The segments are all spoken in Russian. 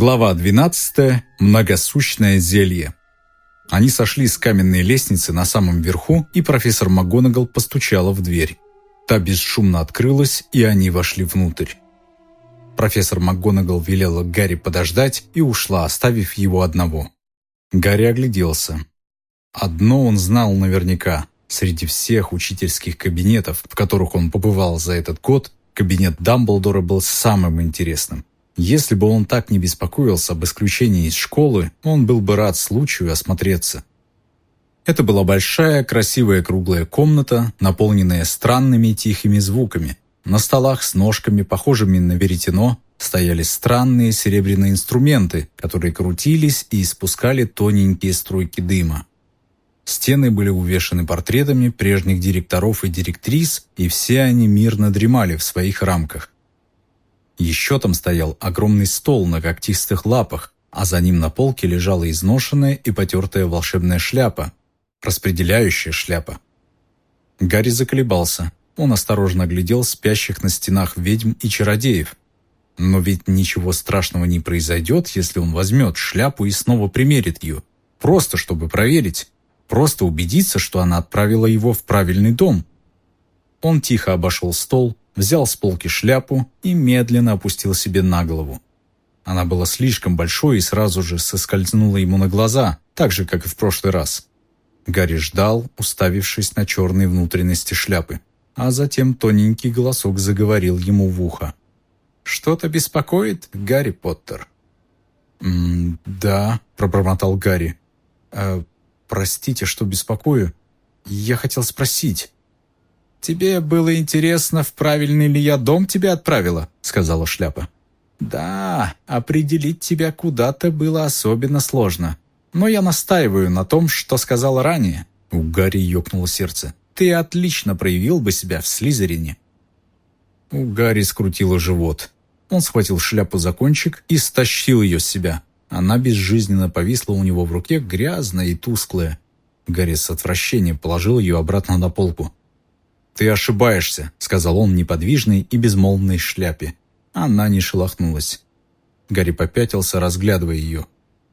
Глава 12. Многосущное зелье. Они сошли с каменной лестницы на самом верху, и профессор МакГонагал постучала в дверь. Та бесшумно открылась, и они вошли внутрь. Профессор МакГонагал велела Гарри подождать и ушла, оставив его одного. Гарри огляделся. Одно он знал наверняка. Среди всех учительских кабинетов, в которых он побывал за этот год, кабинет Дамблдора был самым интересным. Если бы он так не беспокоился об исключении из школы, он был бы рад случаю осмотреться. Это была большая, красивая круглая комната, наполненная странными тихими звуками. На столах с ножками, похожими на веретено, стояли странные серебряные инструменты, которые крутились и испускали тоненькие струйки дыма. Стены были увешаны портретами прежних директоров и директрис, и все они мирно дремали в своих рамках. Еще там стоял огромный стол на когтистых лапах, а за ним на полке лежала изношенная и потертая волшебная шляпа, распределяющая шляпа. Гарри заколебался. Он осторожно глядел спящих на стенах ведьм и чародеев. Но ведь ничего страшного не произойдет, если он возьмет шляпу и снова примерит ее. Просто чтобы проверить. Просто убедиться, что она отправила его в правильный дом. Он тихо обошел стол, взял с полки шляпу и медленно опустил себе на голову. Она была слишком большой и сразу же соскользнула ему на глаза, так же, как и в прошлый раз. Гарри ждал, уставившись на черные внутренности шляпы, а затем тоненький голосок заговорил ему в ухо. «Что-то беспокоит, Гарри Поттер?» «М «Да», — пробормотал Гарри. «Э, «Простите, что беспокою. Я хотел спросить». «Тебе было интересно, в правильный ли я дом тебя отправила?» — сказала шляпа. «Да, определить тебя куда-то было особенно сложно. Но я настаиваю на том, что сказал ранее». У Гарри ёкнуло сердце. «Ты отлично проявил бы себя в Слизерине». У Гарри скрутило живот. Он схватил шляпу за кончик и стащил ее с себя. Она безжизненно повисла у него в руке, грязная и тусклая. Гарри с отвращением положил ее обратно на полку. «Ты ошибаешься», — сказал он неподвижной и безмолвной шляпе. Она не шелохнулась. Гарри попятился, разглядывая ее.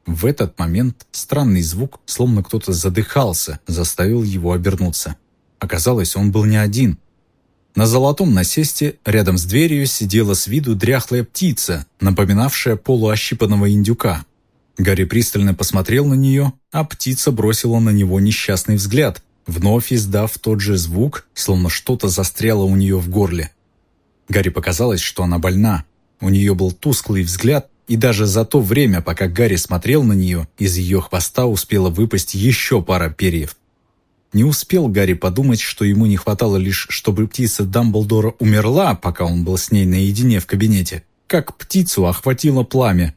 В этот момент странный звук, словно кто-то задыхался, заставил его обернуться. Оказалось, он был не один. На золотом насесте рядом с дверью сидела с виду дряхлая птица, напоминавшая полуощипанного индюка. Гарри пристально посмотрел на нее, а птица бросила на него несчастный взгляд, вновь издав тот же звук, словно что-то застряло у нее в горле. Гарри показалось, что она больна. У нее был тусклый взгляд, и даже за то время, пока Гарри смотрел на нее, из ее хвоста успела выпасть еще пара перьев. Не успел Гарри подумать, что ему не хватало лишь, чтобы птица Дамблдора умерла, пока он был с ней наедине в кабинете, как птицу охватило пламя.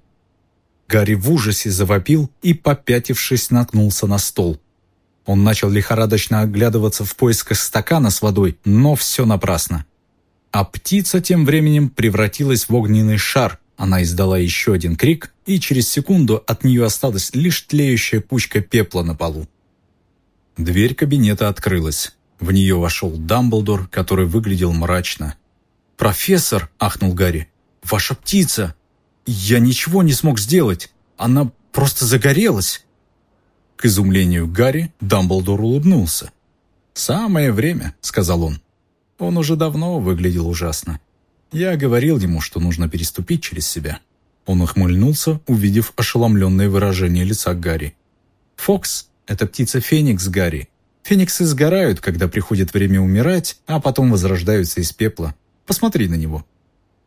Гарри в ужасе завопил и, попятившись, наткнулся на стол. Он начал лихорадочно оглядываться в поисках стакана с водой, но все напрасно. А птица тем временем превратилась в огненный шар. Она издала еще один крик, и через секунду от нее осталась лишь тлеющая пучка пепла на полу. Дверь кабинета открылась. В нее вошел Дамблдор, который выглядел мрачно. «Профессор!» – ахнул Гарри. «Ваша птица! Я ничего не смог сделать! Она просто загорелась!» К изумлению Гарри Дамблдор улыбнулся. «Самое время», — сказал он. Он уже давно выглядел ужасно. Я говорил ему, что нужно переступить через себя. Он ухмыльнулся, увидев ошеломленное выражение лица Гарри. «Фокс — это птица Феникс, Гарри. Фениксы сгорают, когда приходит время умирать, а потом возрождаются из пепла. Посмотри на него».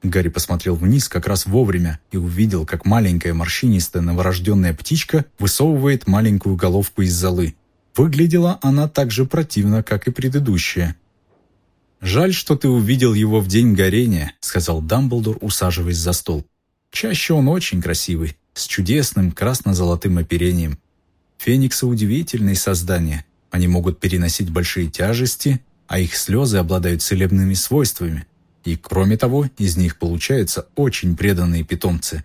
Гарри посмотрел вниз как раз вовремя и увидел, как маленькая морщинистая новорожденная птичка высовывает маленькую головку из золы. Выглядела она так же противно, как и предыдущая. «Жаль, что ты увидел его в день горения», — сказал Дамблдор, усаживаясь за стол. «Чаще он очень красивый, с чудесным красно-золотым оперением. Фениксы — удивительные создания. Они могут переносить большие тяжести, а их слезы обладают целебными свойствами. И кроме того, из них получаются очень преданные питомцы.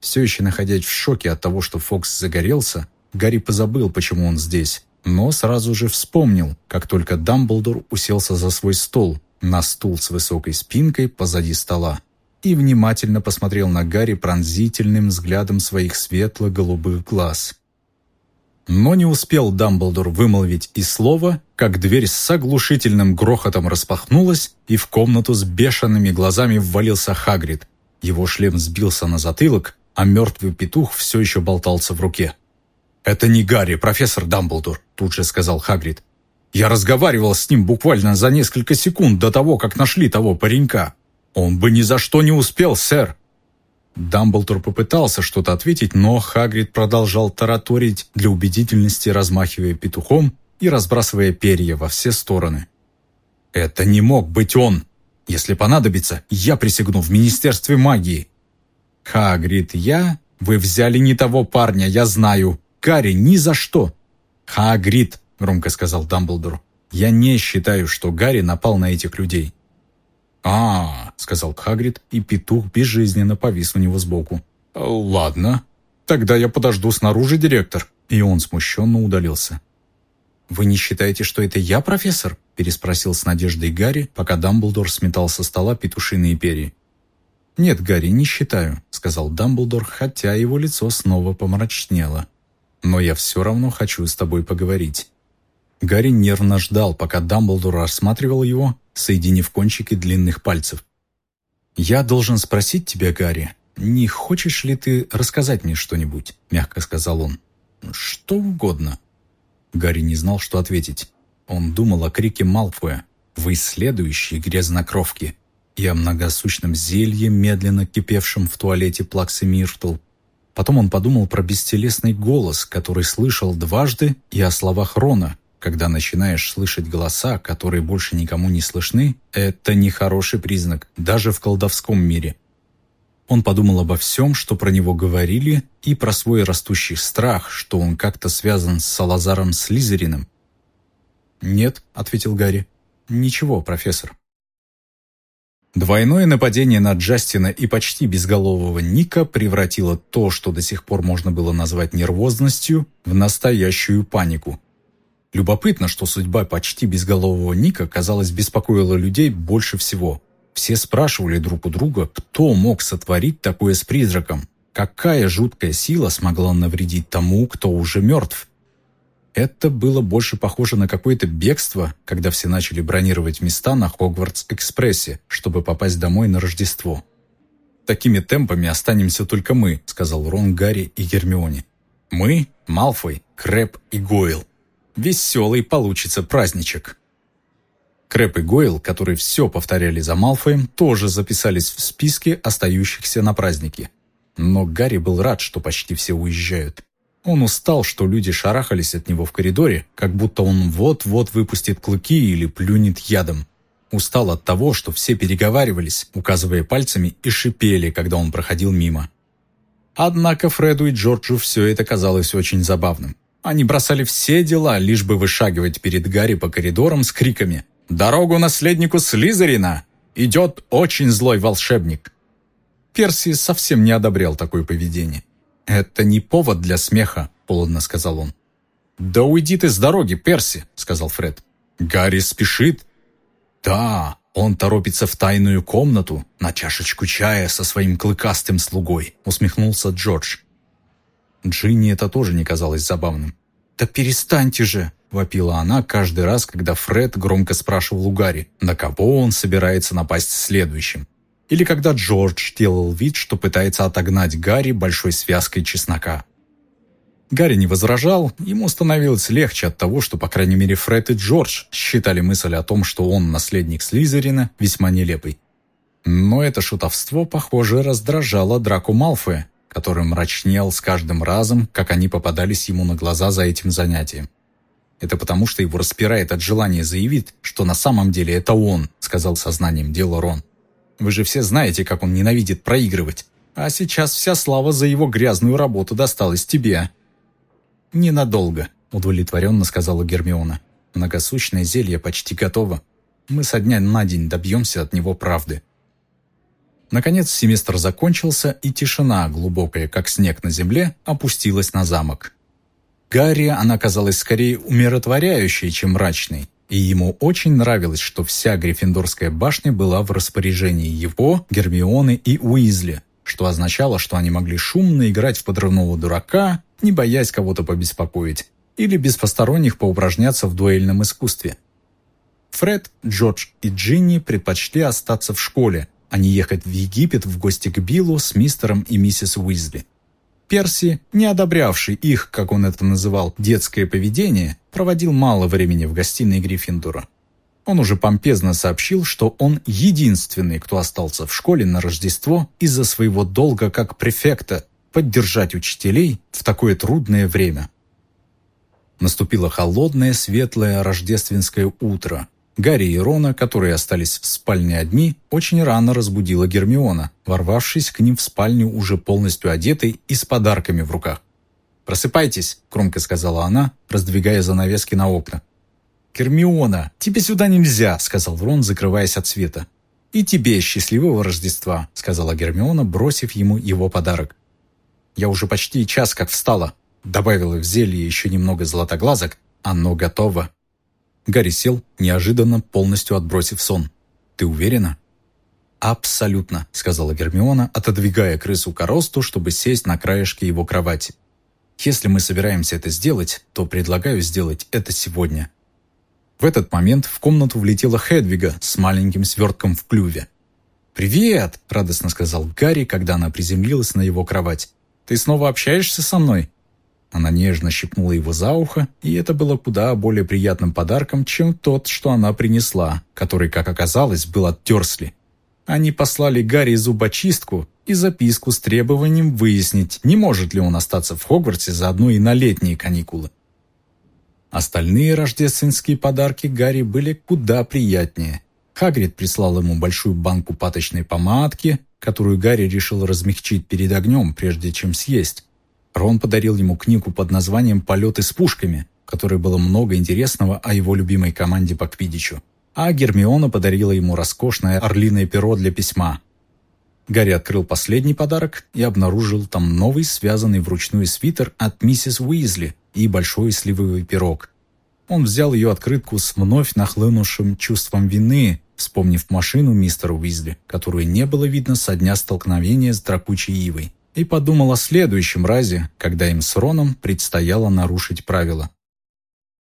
Все еще находясь в шоке от того, что Фокс загорелся, Гарри позабыл, почему он здесь, но сразу же вспомнил, как только Дамблдор уселся за свой стол, на стул с высокой спинкой позади стола. и внимательно посмотрел на Гарри пронзительным взглядом своих светло-голубых глаз. Но не успел Дамблдор вымолвить и слова, как дверь с оглушительным грохотом распахнулась, и в комнату с бешеными глазами ввалился Хагрид. Его шлем сбился на затылок, а мертвый петух все еще болтался в руке. «Это не Гарри, профессор Дамблдор», — тут же сказал Хагрид. «Я разговаривал с ним буквально за несколько секунд до того, как нашли того паренька. Он бы ни за что не успел, сэр». Дамблдор попытался что-то ответить, но Хагрид продолжал тараторить для убедительности, размахивая петухом и разбрасывая перья во все стороны. «Это не мог быть он! Если понадобится, я присягну в Министерстве магии!» «Хагрид, я? Вы взяли не того парня, я знаю! Гарри, ни за что!» «Хагрид!» — громко сказал Дамблдор. «Я не считаю, что Гарри напал на этих людей. «А, — сказал Хагрид, и петух безжизненно повис у него сбоку. «Ладно, тогда я подожду снаружи, директор». И он смущенно удалился. «Вы не считаете, что это я, профессор?» — переспросил с надеждой Гарри, пока Дамблдор сметал со стола петушиные перья. «Нет, Гарри, не считаю», — сказал Дамблдор, хотя его лицо снова помрачнело. «Но я все равно хочу с тобой поговорить». Гарри нервно ждал, пока Дамблдор рассматривал его, соединив кончики длинных пальцев. «Я должен спросить тебя, Гарри, не хочешь ли ты рассказать мне что-нибудь?» – мягко сказал он. «Что угодно». Гарри не знал, что ответить. Он думал о крике Малфоя «Вы следующие грязнокровки» и о многосущном зелье, медленно кипевшем в туалете Плаксы Миртл. Потом он подумал про бестелесный голос, который слышал дважды, и о словах Рона, когда начинаешь слышать голоса, которые больше никому не слышны, это нехороший признак, даже в колдовском мире. Он подумал обо всем, что про него говорили, и про свой растущий страх, что он как-то связан с Салазаром Слизериным. «Нет», — ответил Гарри. «Ничего, профессор». Двойное нападение на Джастина и почти безголового Ника превратило то, что до сих пор можно было назвать нервозностью, в настоящую панику. Любопытно, что судьба почти безголового Ника, казалось, беспокоила людей больше всего. Все спрашивали друг у друга, кто мог сотворить такое с призраком. Какая жуткая сила смогла навредить тому, кто уже мертв? Это было больше похоже на какое-то бегство, когда все начали бронировать места на Хогвартс-экспрессе, чтобы попасть домой на Рождество. «Такими темпами останемся только мы», — сказал Рон, Гарри и Гермионе. «Мы, Малфой, Крэп и Гойл. Веселый получится праздничек. Крэп и Гойл, которые все повторяли за Малфоем, тоже записались в списке остающихся на празднике. Но Гарри был рад, что почти все уезжают. Он устал, что люди шарахались от него в коридоре, как будто он вот-вот выпустит клыки или плюнет ядом. Устал от того, что все переговаривались, указывая пальцами и шипели, когда он проходил мимо. Однако Фреду и Джорджу все это казалось очень забавным. Они бросали все дела, лишь бы вышагивать перед Гарри по коридорам с криками «Дорогу наследнику Слизерина! Идет очень злой волшебник!» Перси совсем не одобрял такое поведение. «Это не повод для смеха», — холодно сказал он. «Да уйди ты с дороги, Перси», — сказал Фред. «Гарри спешит». «Да, он торопится в тайную комнату на чашечку чая со своим клыкастым слугой», — усмехнулся Джордж. Джинни это тоже не казалось забавным. «Да перестаньте же!» – вопила она каждый раз, когда Фред громко спрашивал у Гарри, на кого он собирается напасть следующим. Или когда Джордж делал вид, что пытается отогнать Гарри большой связкой чеснока. Гарри не возражал, ему становилось легче от того, что, по крайней мере, Фред и Джордж считали мысль о том, что он наследник Слизерина, весьма нелепой. Но это шутовство, похоже, раздражало Драку Малфоя, который мрачнел с каждым разом, как они попадались ему на глаза за этим занятием. «Это потому, что его распирает от желания заявить, что на самом деле это он», сказал сознанием дела Рон. «Вы же все знаете, как он ненавидит проигрывать. А сейчас вся слава за его грязную работу досталась тебе». «Ненадолго», — удовлетворенно сказала Гермиона. «Многосущное зелье почти готово. Мы со дня на день добьемся от него правды». Наконец семестр закончился, и тишина, глубокая, как снег на земле, опустилась на замок. Гарри она казалась скорее умиротворяющей, чем мрачной. и ему очень нравилось, что вся Гриффиндорская башня была в распоряжении его, Гермионы и Уизли, что означало, что они могли шумно играть в подрывного дурака, не боясь кого-то побеспокоить, или без посторонних поупражняться в дуэльном искусстве. Фред, Джордж и Джинни предпочли остаться в школе, а не ехать в Египет в гости к Биллу с мистером и миссис Уизли. Перси, не одобрявший их, как он это называл, детское поведение, проводил мало времени в гостиной Гриффиндора. Он уже помпезно сообщил, что он единственный, кто остался в школе на Рождество из-за своего долга как префекта поддержать учителей в такое трудное время. Наступило холодное, светлое рождественское утро. Гарри и Рона, которые остались в спальне одни, очень рано разбудила Гермиона, ворвавшись к ним в спальню уже полностью одетой и с подарками в руках. «Просыпайтесь», — громко сказала она, раздвигая занавески на окна. «Гермиона, тебе сюда нельзя», — сказал Рон, закрываясь от света. «И тебе счастливого Рождества», — сказала Гермиона, бросив ему его подарок. «Я уже почти час как встала», — добавила в зелье еще немного златоглазок. «Оно готово». Гарри сел, неожиданно полностью отбросив сон. «Ты уверена?» «Абсолютно», — сказала Гермиона, отодвигая крысу к росту, чтобы сесть на краешке его кровати. «Если мы собираемся это сделать, то предлагаю сделать это сегодня». В этот момент в комнату влетела Хедвига с маленьким свертком в клюве. «Привет!» — радостно сказал Гарри, когда она приземлилась на его кровать. «Ты снова общаешься со мной?» Она нежно щипнула его за ухо, и это было куда более приятным подарком, чем тот, что она принесла, который, как оказалось, был от Терсли. Они послали Гарри зубочистку и записку с требованием выяснить, не может ли он остаться в Хогвартсе заодно и на летние каникулы. Остальные рождественские подарки Гарри были куда приятнее. Хагрид прислал ему большую банку паточной помадки, которую Гарри решил размягчить перед огнем, прежде чем съесть. Рон подарил ему книгу под названием «Полеты с пушками», в которой было много интересного о его любимой команде по квиддичу. А Гермиона подарила ему роскошное орлиное перо для письма. Гарри открыл последний подарок и обнаружил там новый связанный вручную свитер от миссис Уизли и большой сливовый пирог. Он взял ее открытку с вновь нахлынувшим чувством вины, вспомнив машину мистера Уизли, которую не было видно со дня столкновения с дракучей ивой и подумал о следующем разе, когда им с Роном предстояло нарушить правила.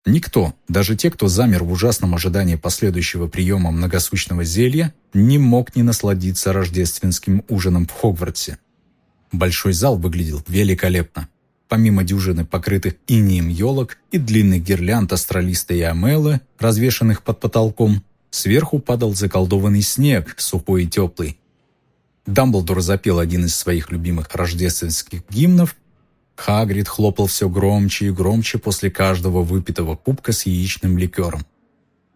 Никто, даже те, кто замер в ужасном ожидании последующего приема многосущного зелья, не мог не насладиться рождественским ужином в Хогвартсе. Большой зал выглядел великолепно. Помимо дюжины покрытых инием елок и длинных гирлянд астралиста и амелы, развешанных под потолком, сверху падал заколдованный снег, сухой и теплый, Дамблдор запел один из своих любимых рождественских гимнов. Хагрид хлопал все громче и громче после каждого выпитого кубка с яичным ликером.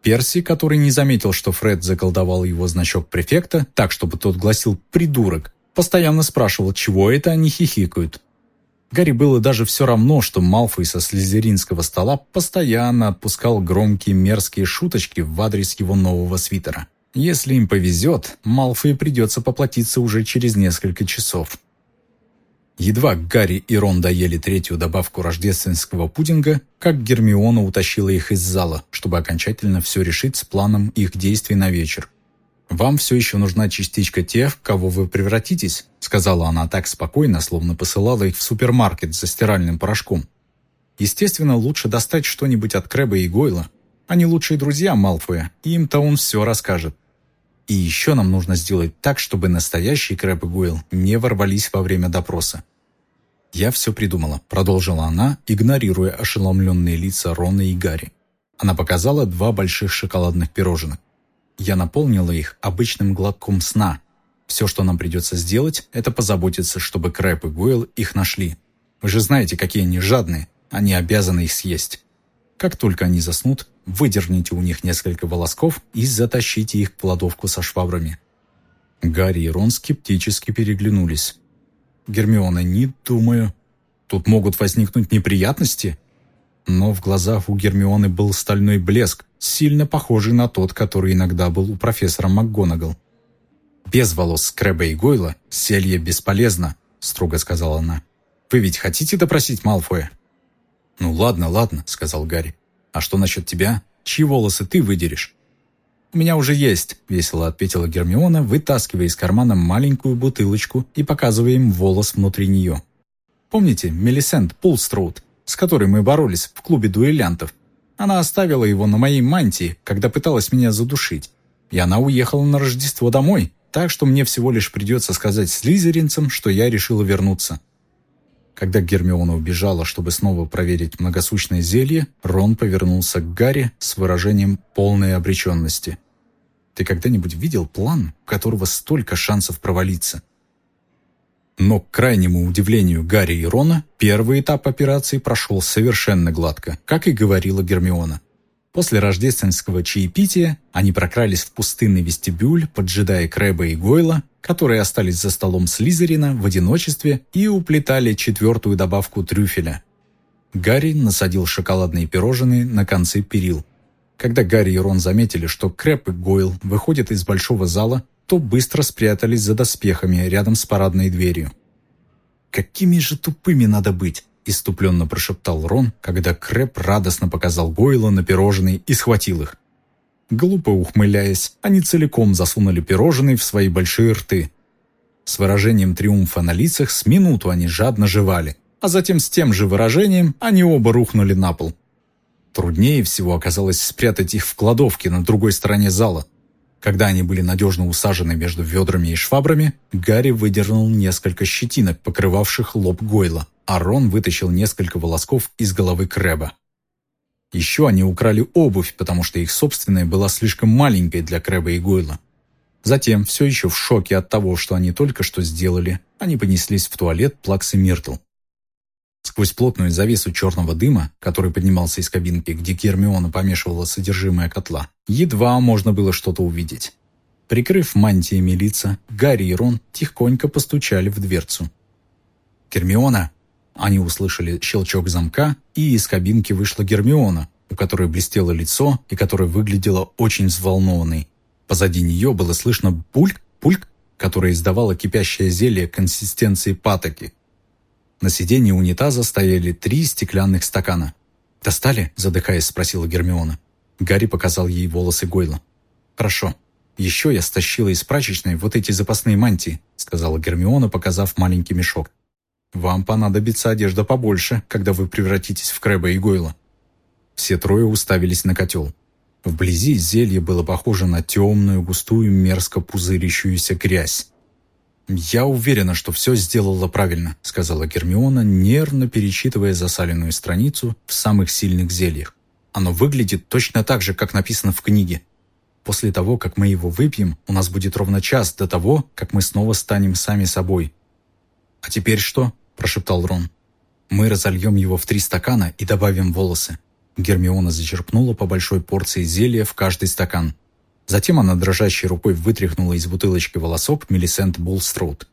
Перси, который не заметил, что Фред заколдовал его значок префекта, так, чтобы тот гласил «придурок», постоянно спрашивал, чего это они хихикают. Гарри было даже все равно, что Малфой со слизеринского стола постоянно отпускал громкие мерзкие шуточки в адрес его нового свитера. Если им повезет, Малфой придется поплатиться уже через несколько часов. Едва Гарри и Рон доели третью добавку рождественского пудинга, как Гермиона утащила их из зала, чтобы окончательно все решить с планом их действий на вечер. «Вам все еще нужна частичка тех, кого вы превратитесь», сказала она так спокойно, словно посылала их в супермаркет за стиральным порошком. «Естественно, лучше достать что-нибудь от Крэба и Гойла. Они лучшие друзья Малфоя, и им-то он все расскажет. И еще нам нужно сделать так, чтобы настоящие Крэб и Гуэлл не ворвались во время допроса. «Я все придумала», — продолжила она, игнорируя ошеломленные лица Рона и Гарри. Она показала два больших шоколадных пирожных. Я наполнила их обычным глотком сна. Все, что нам придется сделать, это позаботиться, чтобы Крэб и Гуэлл их нашли. Вы же знаете, какие они жадные. Они обязаны их съесть. Как только они заснут, выдерните у них несколько волосков и затащите их в кладовку со швабрами. Гарри и Рон скептически переглянулись. Гермиона, не думаю. Тут могут возникнуть неприятности. Но в глазах у Гермионы был стальной блеск, сильно похожий на тот, который иногда был у профессора МакГонагал. «Без волос Скрэба и Гойла селье бесполезно», — строго сказала она. «Вы ведь хотите допросить Малфоя?» «Ну ладно, ладно», — сказал Гарри. «А что насчет тебя? чьи волосы ты выдерешь?» «У меня уже есть», — весело ответила Гермиона, вытаскивая из кармана маленькую бутылочку и показывая им волос внутри нее. «Помните Мелисент Пулстроуд, с которой мы боролись в клубе дуэлянтов? Она оставила его на моей мантии, когда пыталась меня задушить. И она уехала на Рождество домой, так что мне всего лишь придется сказать слизеринцам, что я решила вернуться. Когда Гермиона убежала, чтобы снова проверить многосущное зелье, Рон повернулся к Гарри с выражением полной обреченности. «Ты когда-нибудь видел план, у которого столько шансов провалиться?» Но, к крайнему удивлению Гарри и Рона, первый этап операции прошел совершенно гладко, как и говорила Гермиона. После рождественского чаепития они прокрались в пустынный вестибюль, поджидая Крэба и Гойла, которые остались за столом Слизерина в одиночестве и уплетали четвертую добавку трюфеля. Гарри насадил шоколадные пирожные на концы перил. Когда Гарри и Рон заметили, что Крэб и Гойл выходят из большого зала, то быстро спрятались за доспехами рядом с парадной дверью. «Какими же тупыми надо быть!» Иступленно прошептал Рон, когда Крэп радостно показал Гойла на пирожные и схватил их. Глупо ухмыляясь, они целиком засунули пирожные в свои большие рты. С выражением триумфа на лицах с минуту они жадно жевали, а затем с тем же выражением они оба рухнули на пол. Труднее всего оказалось спрятать их в кладовке на другой стороне зала. Когда они были надежно усажены между ведрами и швабрами, Гарри выдернул несколько щетинок, покрывавших лоб Гойла а Рон вытащил несколько волосков из головы Крэба. Еще они украли обувь, потому что их собственная была слишком маленькой для Крэба и Гойла. Затем, все еще в шоке от того, что они только что сделали, они понеслись в туалет Плакс и Миртл. Сквозь плотную завесу черного дыма, который поднимался из кабинки, где Гермиона помешивала содержимое котла, едва можно было что-то увидеть. Прикрыв мантиями лица, Гарри и Рон тихонько постучали в дверцу. «Гермиона!» Они услышали щелчок замка, и из кабинки вышла Гермиона, у которой блестело лицо и которая выглядела очень взволнованной. Позади нее было слышно пульк-пульк, которое издавало кипящее зелье консистенции патоки. На сиденье унитаза стояли три стеклянных стакана. «Достали?» – задыхаясь, спросила Гермиона. Гарри показал ей волосы Гойла. «Хорошо. Еще я стащила из прачечной вот эти запасные мантии», – сказала Гермиона, показав маленький мешок. Вам понадобится одежда побольше, когда вы превратитесь в Крэба и Гойла». Все трое уставились на котел. Вблизи зелье было похоже на темную, густую, мерзко пузырящуюся грязь. «Я уверена, что все сделала правильно», — сказала Гермиона, нервно перечитывая засаленную страницу в самых сильных зельях. «Оно выглядит точно так же, как написано в книге. После того, как мы его выпьем, у нас будет ровно час до того, как мы снова станем сами собой». «А теперь что?» – прошептал Рон. «Мы разольем его в три стакана и добавим волосы». Гермиона зачерпнула по большой порции зелья в каждый стакан. Затем она дрожащей рукой вытряхнула из бутылочки волосок Мелисент Булстроуд.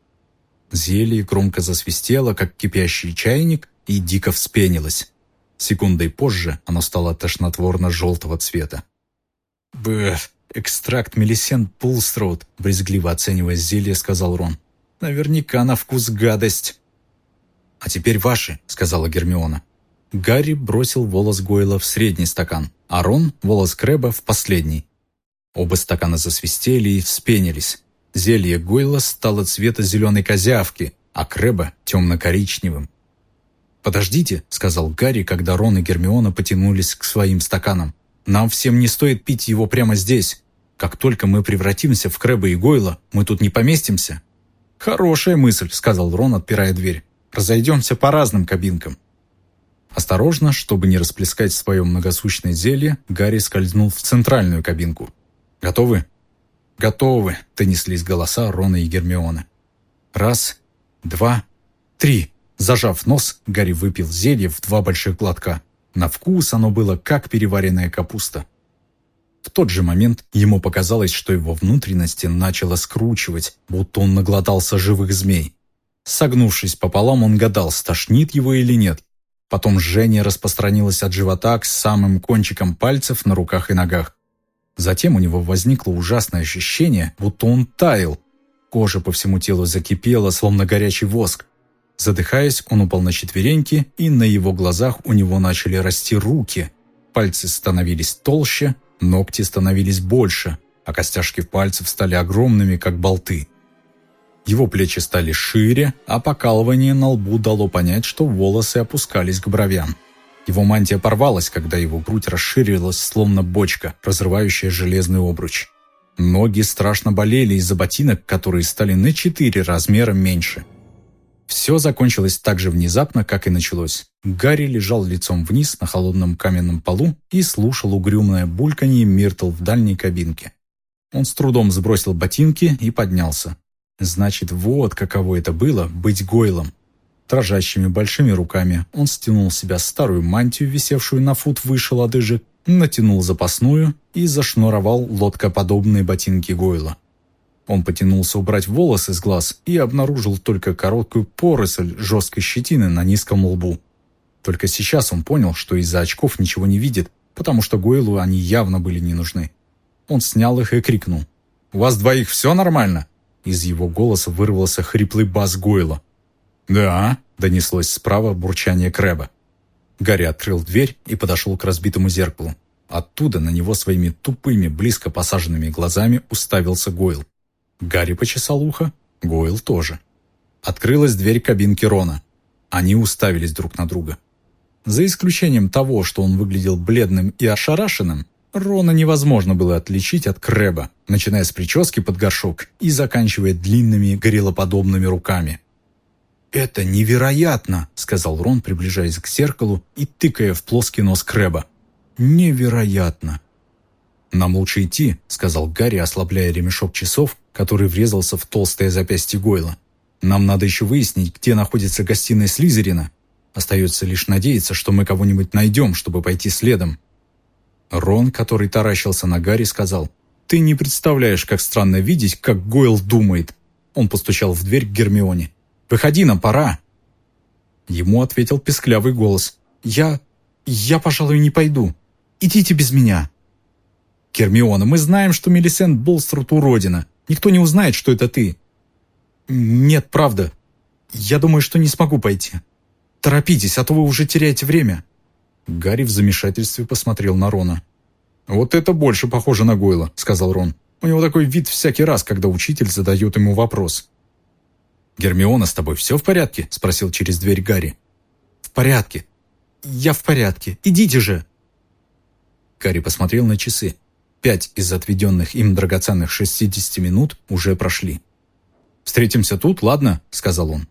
Зелье громко засвистело, как кипящий чайник, и дико вспенилось. Секундой позже оно стало тошнотворно-желтого цвета. «Бэф, экстракт Мелисент Булстроуд», брезгливо оценивая зелье, сказал Рон. «Наверняка на вкус гадость». «А теперь ваши», — сказала Гермиона. Гарри бросил волос Гойла в средний стакан, а Рон — волос Крэба в последний. Оба стакана засвистели и вспенились. Зелье Гойла стало цвета зеленой козявки, а Крэба — темно-коричневым. «Подождите», — сказал Гарри, когда Рон и Гермиона потянулись к своим стаканам. «Нам всем не стоит пить его прямо здесь. Как только мы превратимся в Крэба и Гойла, мы тут не поместимся». «Хорошая мысль», — сказал Рон, отпирая дверь. Разойдемся по разным кабинкам». Осторожно, чтобы не расплескать свое многосущное зелье, Гарри скользнул в центральную кабинку. «Готовы?» «Готовы», — донеслись голоса Рона и Гермиона. «Раз, два, три». Зажав нос, Гарри выпил зелье в два больших глотка. На вкус оно было как переваренная капуста. В тот же момент ему показалось, что его внутренности начало скручивать, будто он наглотался живых змей. Согнувшись пополам, он гадал, стошнит его или нет. Потом жжение распространилось от живота к самым кончикам пальцев на руках и ногах. Затем у него возникло ужасное ощущение, будто он таял. Кожа по всему телу закипела, словно горячий воск. Задыхаясь, он упал на четвереньки, и на его глазах у него начали расти руки. Пальцы становились толще, ногти становились больше, а костяшки пальцев стали огромными, как болты. Его плечи стали шире, а покалывание на лбу дало понять, что волосы опускались к бровям. Его мантия порвалась, когда его грудь расширилась, словно бочка, разрывающая железный обруч. Ноги страшно болели из-за ботинок, которые стали на четыре размера меньше. Все закончилось так же внезапно, как и началось. Гарри лежал лицом вниз на холодном каменном полу и слушал угрюмное бульканье Миртл в дальней кабинке. Он с трудом сбросил ботинки и поднялся. Значит, вот каково это было — быть Гойлом. Дрожащими большими руками он стянул с себя старую мантию, висевшую на фут выше лодыжек, натянул запасную и зашнуровал лодкоподобные ботинки Гойла. Он потянулся убрать волосы с глаз и обнаружил только короткую поросль жесткой щетины на низком лбу. Только сейчас он понял, что из-за очков ничего не видит, потому что Гойлу они явно были не нужны. Он снял их и крикнул. «У вас двоих все нормально?» Из его голоса вырвался хриплый бас Гойла. «Да», — донеслось справа бурчание Крэба. Гарри открыл дверь и подошел к разбитому зеркалу. Оттуда на него своими тупыми, близко посаженными глазами уставился Гойл. Гарри почесал ухо, Гойл тоже. Открылась дверь кабинки Рона. Они уставились друг на друга. За исключением того, что он выглядел бледным и ошарашенным, Рона невозможно было отличить от Крэба, начиная с прически под горшок и заканчивая длинными гориллоподобными руками. «Это невероятно!» — сказал Рон, приближаясь к зеркалу и тыкая в плоский нос Крэба. «Невероятно!» «Нам лучше идти», — сказал Гарри, ослабляя ремешок часов, который врезался в толстое запястье Гойла. «Нам надо еще выяснить, где находится гостиная Слизерина. Остается лишь надеяться, что мы кого-нибудь найдем, чтобы пойти следом». Рон, который таращился на Гарри, сказал, «Ты не представляешь, как странно видеть, как Гойл думает». Он постучал в дверь к Гермионе. «Выходи, нам пора!» Ему ответил песклявый голос. «Я... я, пожалуй, не пойду. Идите без меня». «Гермиона, мы знаем, что Мелисент Болструт уродина. Никто не узнает, что это ты». «Нет, правда. Я думаю, что не смогу пойти. Торопитесь, а то вы уже теряете время». Гарри в замешательстве посмотрел на Рона. «Вот это больше похоже на Гойла», — сказал Рон. «У него такой вид всякий раз, когда учитель задает ему вопрос». «Гермиона, с тобой все в порядке?» — спросил через дверь Гарри. «В порядке. Я в порядке. Идите же!» Гарри посмотрел на часы. Пять из отведенных им драгоценных 60 минут уже прошли. «Встретимся тут, ладно?» — сказал он.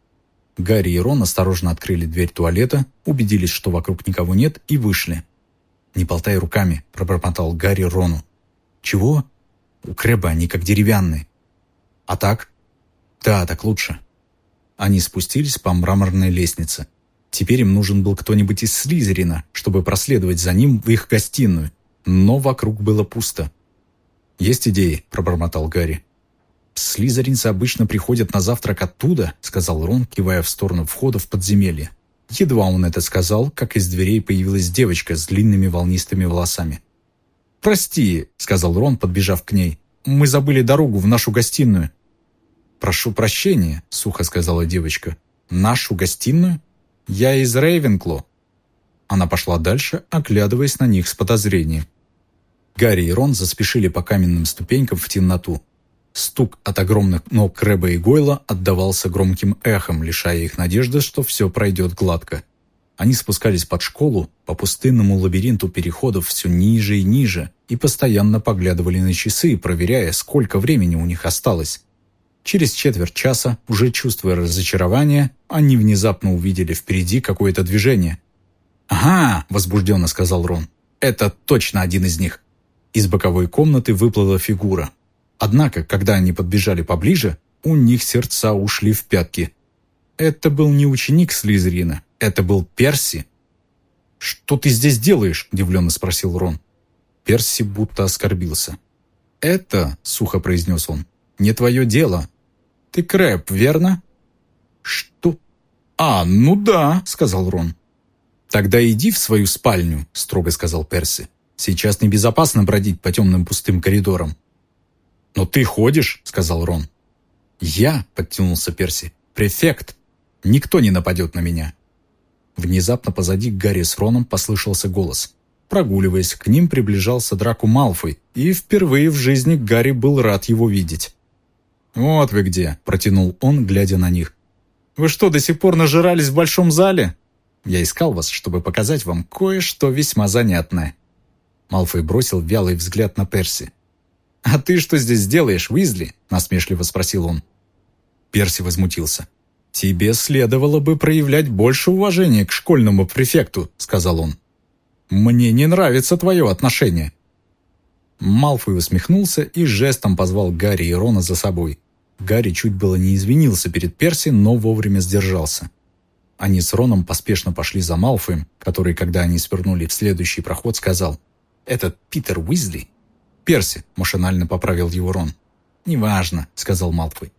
Гарри и Рон осторожно открыли дверь туалета, убедились, что вокруг никого нет, и вышли. «Не болтай руками», — пробормотал Гарри Рону. «Чего?» «У Крэба они как деревянные». «А так?» «Да, так лучше». Они спустились по мраморной лестнице. Теперь им нужен был кто-нибудь из Слизерина, чтобы проследовать за ним в их гостиную. Но вокруг было пусто. «Есть идеи?» – пробормотал Гарри. «Слизеринцы обычно приходят на завтрак оттуда», — сказал Рон, кивая в сторону входа в подземелье. Едва он это сказал, как из дверей появилась девочка с длинными волнистыми волосами. «Прости», — сказал Рон, подбежав к ней. «Мы забыли дорогу в нашу гостиную». «Прошу прощения», — сухо сказала девочка. «Нашу гостиную? Я из Рейвенкло». Она пошла дальше, оглядываясь на них с подозрением. Гарри и Рон заспешили по каменным ступенькам в темноту. Стук от огромных ног Крэба и Гойла отдавался громким эхом, лишая их надежды, что все пройдет гладко. Они спускались под школу, по пустынному лабиринту переходов все ниже и ниже, и постоянно поглядывали на часы, проверяя, сколько времени у них осталось. Через четверть часа, уже чувствуя разочарование, они внезапно увидели впереди какое-то движение. «Ага!» – возбужденно сказал Рон. «Это точно один из них!» Из боковой комнаты выплыла фигура, Однако, когда они подбежали поближе, у них сердца ушли в пятки. Это был не ученик Слизерина, это был Перси. «Что ты здесь делаешь?» – удивленно спросил Рон. Перси будто оскорбился. «Это, — сухо произнес он, — не твое дело. Ты Крэп, верно?» «Что?» «А, ну да», — сказал Рон. «Тогда иди в свою спальню», — строго сказал Перси. «Сейчас небезопасно бродить по темным пустым коридорам. «Но ты ходишь», — сказал Рон. «Я», — подтянулся Перси, — «префект. Никто не нападет на меня». Внезапно позади Гарри с Роном послышался голос. Прогуливаясь, к ним приближался Драку Малфой, и впервые в жизни Гарри был рад его видеть. «Вот вы где!» – протянул он, глядя на них. «Вы что, до сих пор нажирались в большом зале?» «Я искал вас, чтобы показать вам кое-что весьма занятное». Малфой бросил вялый взгляд на Перси. «А ты что здесь делаешь, Уизли?» – насмешливо спросил он. Перси возмутился. «Тебе следовало бы проявлять больше уважения к школьному префекту», – сказал он. «Мне не нравится твое отношение». Малфой усмехнулся и жестом позвал Гарри и Рона за собой. Гарри чуть было не извинился перед Перси, но вовремя сдержался. Они с Роном поспешно пошли за Малфоем, который, когда они свернули в следующий проход, сказал «Это Питер Уизли?» «Перси», — машинально поправил его Рон. «Неважно», — сказал Малфой.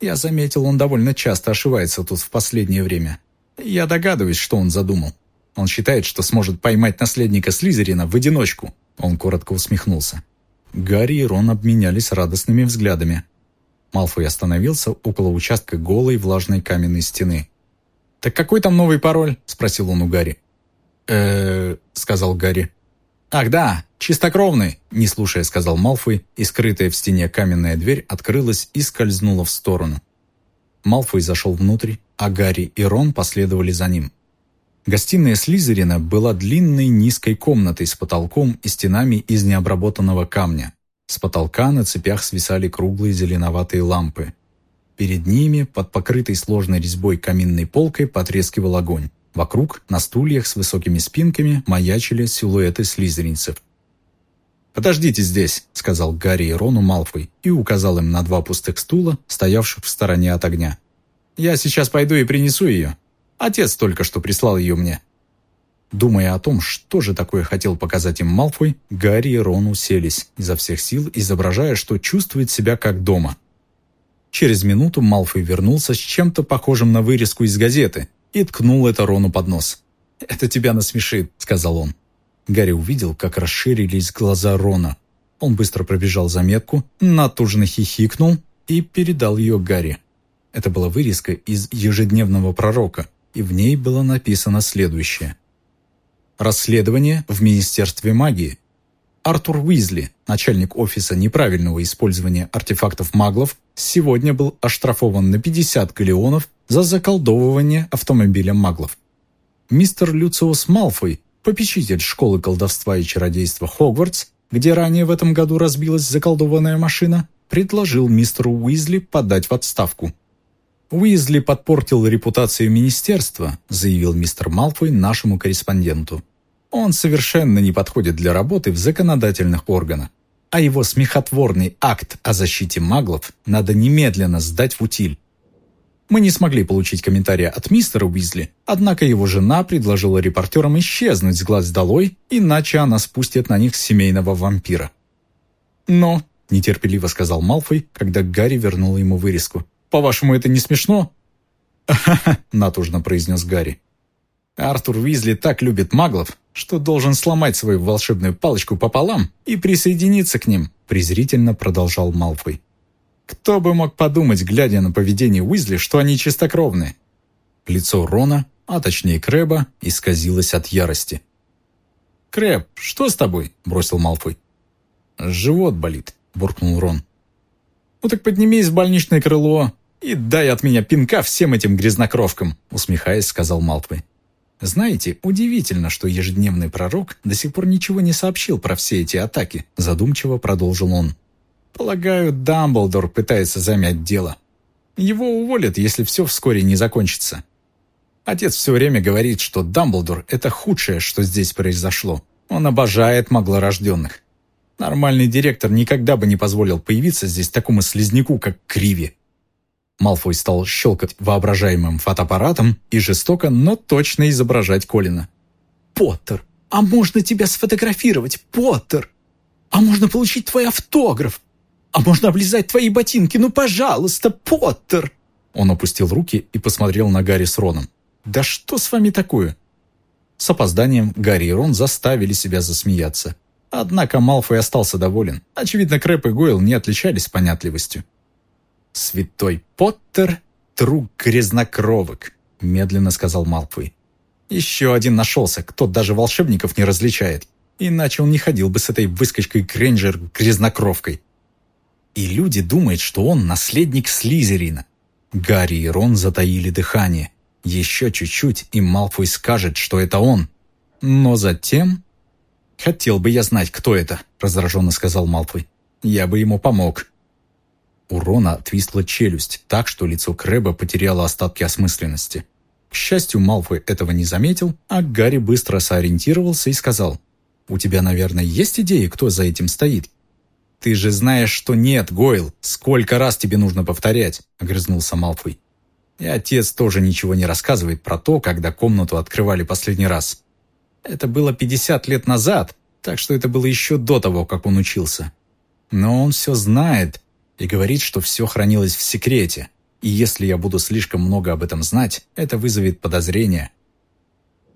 «Я заметил, он довольно часто ошибается тут в последнее время. Я догадываюсь, что он задумал. Он считает, что сможет поймать наследника Слизерина в одиночку». Он коротко усмехнулся. Гарри и Рон обменялись радостными взглядами. Малфой остановился около участка голой влажной каменной стены. «Так какой там новый пароль?» – спросил он у Гарри. э сказал Гарри. «Ах да, чистокровный!» – не слушая, сказал Малфой, и скрытая в стене каменная дверь открылась и скользнула в сторону. Малфой зашел внутрь, а Гарри и Рон последовали за ним. Гостиная Слизерина была длинной низкой комнатой с потолком и стенами из необработанного камня. С потолка на цепях свисали круглые зеленоватые лампы. Перед ними, под покрытой сложной резьбой каминной полкой, потрескивал огонь. Вокруг, на стульях с высокими спинками, маячили силуэты слизеринцев. «Подождите здесь», — сказал Гарри и Рону Малфой и указал им на два пустых стула, стоявших в стороне от огня. «Я сейчас пойду и принесу ее. Отец только что прислал ее мне». Думая о том, что же такое хотел показать им Малфой, Гарри и Рон уселись, изо всех сил изображая, что чувствует себя как дома. Через минуту Малфой вернулся с чем-то похожим на вырезку из газеты и ткнул это Рону под нос. «Это тебя насмешит», — сказал он. Гарри увидел, как расширились глаза Рона. Он быстро пробежал заметку, натужно хихикнул и передал ее Гарри. Это была вырезка из «Ежедневного пророка», и в ней было написано следующее. Расследование в Министерстве магии. Артур Уизли, начальник офиса неправильного использования артефактов маглов, сегодня был оштрафован на 50 галеонов за заколдовывание автомобиля маглов. Мистер Люциус Малфой, попечитель школы колдовства и чародейства Хогвартс, где ранее в этом году разбилась заколдованная машина, предложил мистеру Уизли подать в отставку. «Уизли подпортил репутацию министерства», заявил мистер Малфой нашему корреспонденту. «Он совершенно не подходит для работы в законодательных органах, а его смехотворный акт о защите маглов надо немедленно сдать в утиль. Мы не смогли получить комментария от мистера Уизли, однако его жена предложила репортерам исчезнуть с глаз долой, иначе она спустит на них семейного вампира. «Но», — нетерпеливо сказал Малфой, когда Гарри вернул ему вырезку, по-вашему, это не смешно?» «Ха-ха», — натужно произнес Гарри. «Артур Уизли так любит маглов, что должен сломать свою волшебную палочку пополам и присоединиться к ним», — презрительно продолжал Малфой. «Кто бы мог подумать, глядя на поведение Уизли, что они чистокровные?» Лицо Рона, а точнее Крэба, исказилось от ярости. «Крэб, что с тобой?» — бросил Малфой. «Живот болит», — буркнул Рон. «Ну так поднимись в больничное крыло, «И дай от меня пинка всем этим грязнокровкам», усмехаясь, сказал Малфой. «Знаете, удивительно, что ежедневный пророк до сих пор ничего не сообщил про все эти атаки», задумчиво продолжил он. «Полагаю, Дамблдор пытается замять дело. Его уволят, если все вскоре не закончится. Отец все время говорит, что Дамблдор — это худшее, что здесь произошло. Он обожает маглорожденных. Нормальный директор никогда бы не позволил появиться здесь такому слизняку, как Криви. Малфой стал щелкать воображаемым фотоаппаратом и жестоко, но точно изображать Колина. «Поттер, а можно тебя сфотографировать, Поттер? А можно получить твой автограф? А можно облизать твои ботинки? Ну, пожалуйста, Поттер!» Он опустил руки и посмотрел на Гарри с Роном. «Да что с вами такое?» С опозданием Гарри и Рон заставили себя засмеяться. Однако Малфой остался доволен. Очевидно, Крэп и Гойл не отличались понятливостью. «Святой Поттер — друг грязнокровок», — медленно сказал Малфой. «Еще один нашелся, кто даже волшебников не различает. Иначе он не ходил бы с этой выскочкой Грейнджер грязнокровкой. И люди думают, что он наследник Слизерина. Гарри и Рон затаили дыхание. Еще чуть-чуть, и Малфой скажет, что это он. Но затем... «Хотел бы я знать, кто это», — раздраженно сказал Малфой. «Я бы ему помог». У Рона отвисла челюсть, так что лицо Крэба потеряло остатки осмысленности. К счастью, Малфой этого не заметил, а Гарри быстро сориентировался и сказал, «У тебя, наверное, есть идеи, кто за этим стоит?» «Ты же знаешь, что нет, Гойл. Сколько раз тебе нужно повторять?» — огрызнулся Малфой. И отец тоже ничего не рассказывает про то, когда комнату открывали последний раз. Это было 50 лет назад, так что это было еще до того, как он учился. Но он все знает и говорит, что все хранилось в секрете. И если я буду слишком много об этом знать, это вызовет подозрения.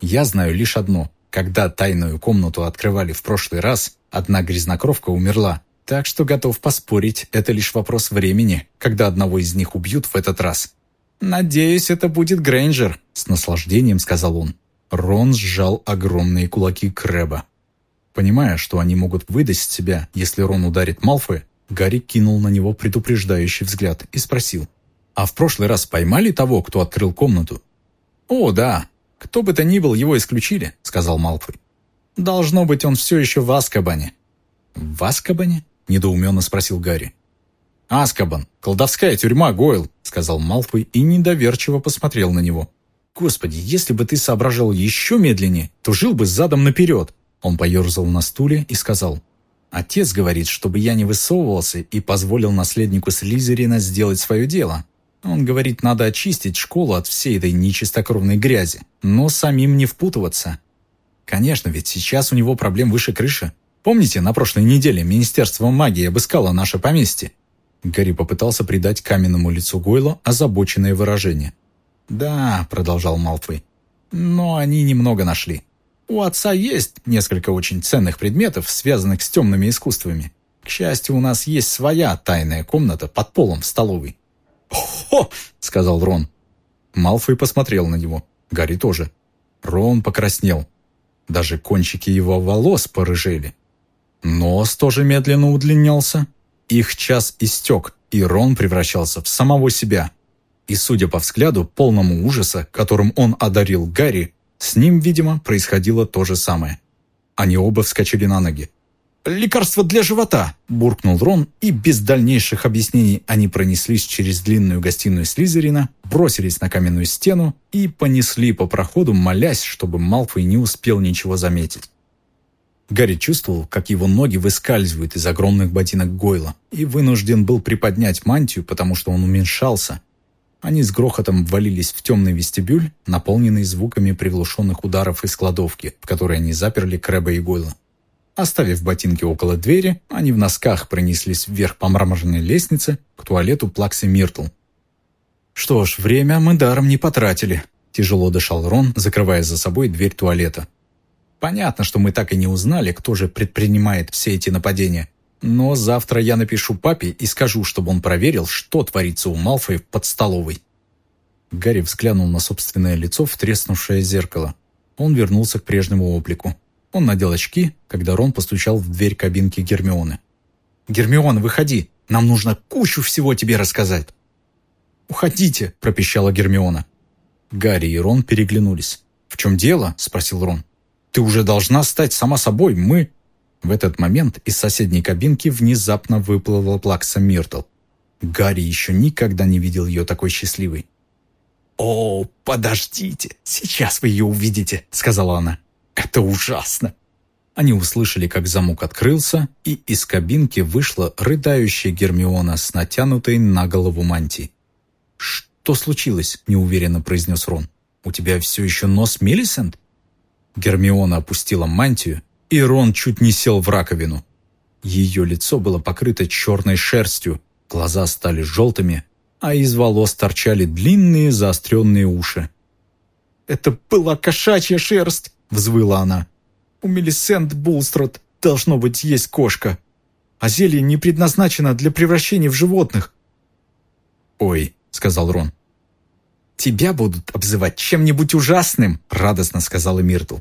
Я знаю лишь одно. Когда тайную комнату открывали в прошлый раз, одна грязнокровка умерла. Так что готов поспорить, это лишь вопрос времени, когда одного из них убьют в этот раз. «Надеюсь, это будет Грейнджер», — с наслаждением сказал он. Рон сжал огромные кулаки Крэба. Понимая, что они могут выдать себя, если Рон ударит Малфоя, Гарри кинул на него предупреждающий взгляд и спросил. «А в прошлый раз поймали того, кто открыл комнату?» «О, да. Кто бы то ни был, его исключили», — сказал Малфой. «Должно быть, он все еще в Аскабане». «В Аскабане?» — недоуменно спросил Гарри. «Аскабан, колдовская тюрьма, Гойл», — сказал Малфой и недоверчиво посмотрел на него. «Господи, если бы ты соображал еще медленнее, то жил бы задом наперед!» Он поерзал на стуле и сказал. «Отец говорит, чтобы я не высовывался и позволил наследнику Слизерина сделать свое дело. Он говорит, надо очистить школу от всей этой нечистокровной грязи, но самим не впутываться. Конечно, ведь сейчас у него проблем выше крыши. Помните, на прошлой неделе Министерство магии обыскало наше поместье?» Гарри попытался придать каменному лицу Гойла озабоченное выражение. «Да», — продолжал Малфой, — «но они немного нашли. У отца есть несколько очень ценных предметов, связанных с темными искусствами. К счастью, у нас есть своя тайная комната под полом в столовой». «Хо!» — сказал Рон. Малфой посмотрел на него. Гарри тоже. Рон покраснел. Даже кончики его волос порыжели. Нос тоже медленно удлинялся. Их час истек, и Рон превращался в самого себя. И, судя по взгляду, полному ужаса, которым он одарил Гарри, с ним, видимо, происходило то же самое. Они оба вскочили на ноги. «Лекарство для живота!» – буркнул Рон, и без дальнейших объяснений они пронеслись через длинную гостиную Слизерина, бросились на каменную стену и понесли по проходу, молясь, чтобы Малфой не успел ничего заметить. Гарри чувствовал, как его ноги выскальзывают из огромных ботинок Гойла, и вынужден был приподнять мантию, потому что он уменьшался, они с грохотом ввалились в темный вестибюль, наполненный звуками приглушенных ударов из кладовки, в которой они заперли Крэба и Гойла. Оставив ботинки около двери, они в носках пронеслись вверх по мраморной лестнице к туалету Плаксы Миртл. «Что ж, время мы даром не потратили», – тяжело дышал Рон, закрывая за собой дверь туалета. «Понятно, что мы так и не узнали, кто же предпринимает все эти нападения. Но завтра я напишу папе и скажу, чтобы он проверил, что творится у Малфоя под столовой». Гарри взглянул на собственное лицо в треснувшее зеркало. Он вернулся к прежнему облику. Он надел очки, когда Рон постучал в дверь кабинки Гермионы. «Гермиона, выходи! Нам нужно кучу всего тебе рассказать!» «Уходите!» – пропищала Гермиона. Гарри и Рон переглянулись. «В чем дело?» – спросил Рон. «Ты уже должна стать сама собой. Мы...» В этот момент из соседней кабинки внезапно выплыла Плакса Миртл. Гарри еще никогда не видел ее такой счастливой. «О, подождите, сейчас вы ее увидите», — сказала она. «Это ужасно». Они услышали, как замок открылся, и из кабинки вышла рыдающая Гермиона с натянутой на голову мантией. «Что случилось?» – неуверенно произнес Рон. «У тебя все еще нос Миллисент?» Гермиона опустила мантию и Рон чуть не сел в раковину. Ее лицо было покрыто черной шерстью, глаза стали желтыми, а из волос торчали длинные заостренные уши. «Это была кошачья шерсть!» — взвыла она. «У Мелисент Булстрот должно быть есть кошка, а зелье не предназначено для превращения в животных». «Ой», — сказал Рон. «Тебя будут обзывать чем-нибудь ужасным», — радостно сказала Миртл.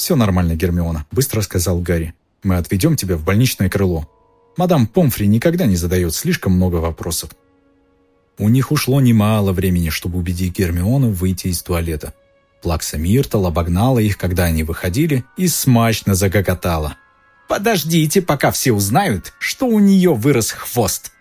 «Все нормально, Гермиона», — быстро сказал Гарри. «Мы отведем тебя в больничное крыло. Мадам Помфри никогда не задает слишком много вопросов». У них ушло немало времени, чтобы убедить Гермиону выйти из туалета. Плакса Миртл обогнала их, когда они выходили, и смачно загоготала. «Подождите, пока все узнают, что у нее вырос хвост!»